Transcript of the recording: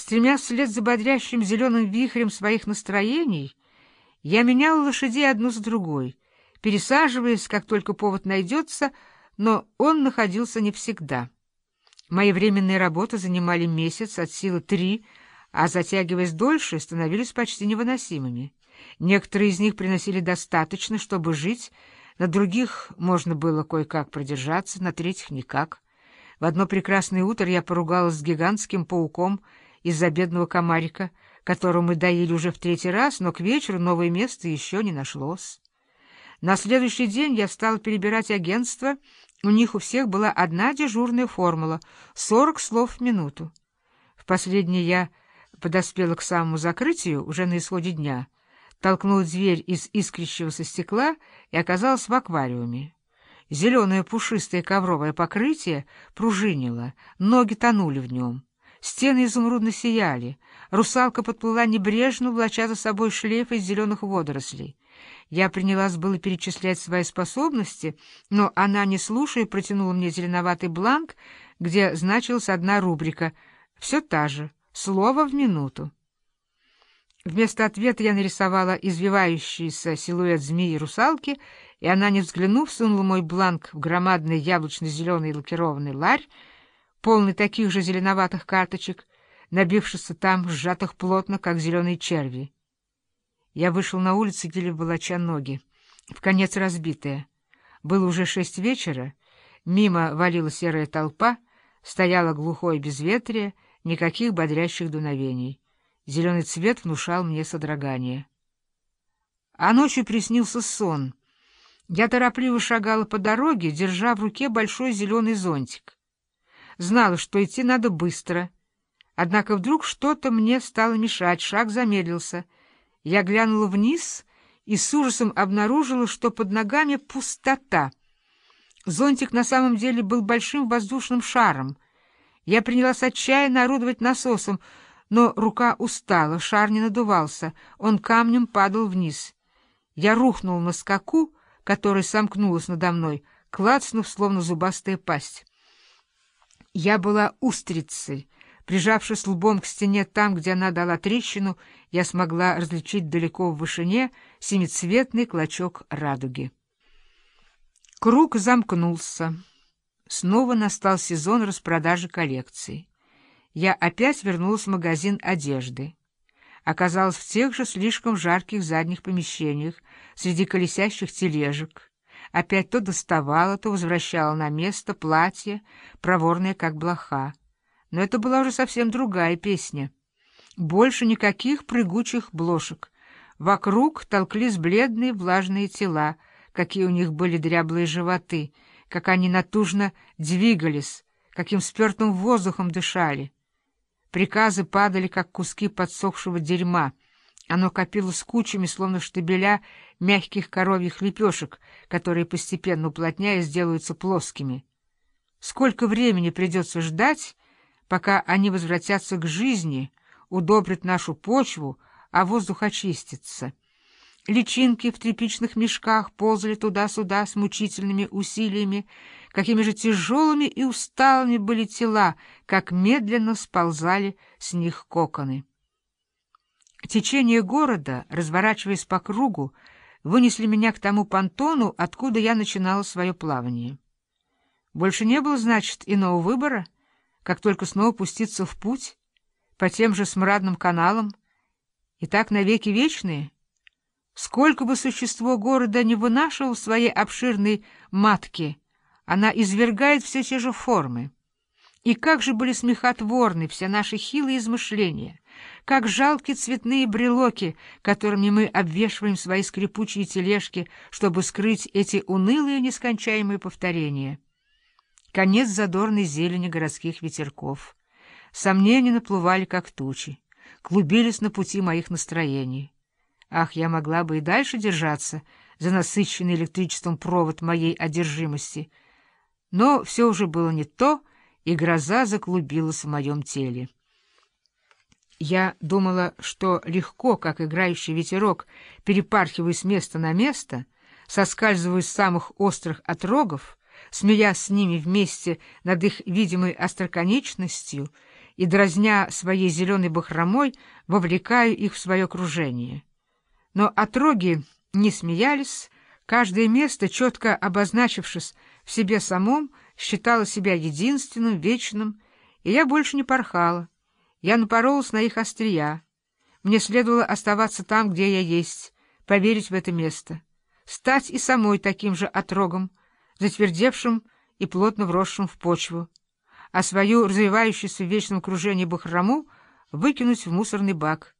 Стремясь вслед за бодрящим зеленым вихрем своих настроений, я менял лошадей одну за другой, пересаживаясь, как только повод найдется, но он находился не всегда. Мои временные работы занимали месяц, от силы три, а затягиваясь дольше, становились почти невыносимыми. Некоторые из них приносили достаточно, чтобы жить, на других можно было кое-как продержаться, на третьих — никак. В одно прекрасное утро я поругалась с гигантским пауком из-за бедного комарика, которого мы доили уже в третий раз, но к вечеру новое место еще не нашлось. На следующий день я стала перебирать агентство. У них у всех была одна дежурная формула — сорок слов в минуту. В последний я подоспела к самому закрытию уже на исходе дня, толкнула дверь из искрящегося стекла и оказалась в аквариуме. Зеленое пушистое ковровое покрытие пружинило, ноги тонули в нем. Стены изумрудно сияли. Русалка подплыла небрежно, влача за собой шлейф из зеленых водорослей. Я принялась было перечислять свои способности, но она, не слушая, протянула мне зеленоватый бланк, где значилась одна рубрика «Все та же, слово в минуту». Вместо ответа я нарисовала извивающийся силуэт змеи-русалки, и она, не взглянув, сунула мой бланк в громадный яблочно-зеленый лакированный ларь, полный таких же зеленоватых карточек, набившихся там, сжатых плотно, как зеленые черви. Я вышел на улицу, еле волоча ноги, в конец разбитая. Было уже шесть вечера, мимо валила серая толпа, стояло глухое безветрие, никаких бодрящих дуновений. Зеленый цвет внушал мне содрогание. А ночью приснился сон. Я торопливо шагала по дороге, держа в руке большой зеленый зонтик. Знала, что идти надо быстро. Однако вдруг что-то мне стало мешать, шаг замедлился. Я глянула вниз и с ужасом обнаружила, что под ногами пустота. Зонтик на самом деле был большим воздушным шаром. Я принялась отчаянно орудовать насосом, но рука устала, шар не надувался, он камнем падал вниз. Я рухнул на скаку, которая сомкнулась надо мной, клацнув, словно зубастая пасть. Я была устрицей. Прижавшись лбом к стене там, где она дала трещину, я смогла различить далеко в вышине семицветный клочок радуги. Круг замкнулся. Снова настал сезон распродажи коллекций. Я опять вернулась в магазин одежды. Оказалась в тех же слишком жарких задних помещениях, среди колесящих тележек, опять то доставала, то возвращала на место платье, проворное как блоха. Но это была уже совсем другая песня. Больше никаких прыгучих блошек. Вокруг толклись бледные влажные тела, какие у них были дряблые животы, как они натужно двигались, каким спертым воздухом дышали. Приказы падали, как куски подсохшего дерьма — оно копилось кучами, словно штабеля мягких коровьих лепешек, которые постепенно уплотняясь сделаются плоскими. Сколько времени придется ждать, пока они возвратятся к жизни, удобрят нашу почву, а воздух очистится? Личинки в тряпичных мешках ползали туда-сюда с мучительными усилиями, какими же тяжелыми и усталыми были тела, как медленно сползали с них коконы. Течение города, разворачиваясь по кругу, вынесли меня к тому понтону, откуда я начинала свое плавание. Больше не было, значит, иного выбора, как только снова пуститься в путь по тем же смрадным каналам, и так навеки вечные. Сколько бы существо города не вынашивало своей обширной матки, она извергает все те же формы. И как же были смехотворны все наши хилые измышления, как жалки цветные брелоки, которыми мы обвешиваем свои скрипучие тележки, чтобы скрыть эти унылые нескончаемые повторения. Конец задорной зелени городских ветерков. Сомнения наплывали, как тучи, клубились на пути моих настроений. Ах, я могла бы и дальше держаться за насыщенный электричеством провод моей одержимости, но все уже было не то, и гроза заклубилась в моем теле. Я думала, что легко, как играющий ветерок, перепархиваю с места на место, соскальзываю с самых острых отрогов, смеясь с ними вместе над их видимой остроконечностью и, дразня своей зеленой бахромой, вовлекаю их в свое кружение. Но отроги не смеялись, каждое место, четко обозначившись в себе самом, считало себя единственным, вечным, и я больше не порхала. Я напоролась на их острия. Мне следовало оставаться там, где я есть, поверить в это место, стать и самой таким же отрогом, затвердевшим и плотно вросшим в почву, а свою развивающуюся в вечном кружении бахрому выкинуть в мусорный бак —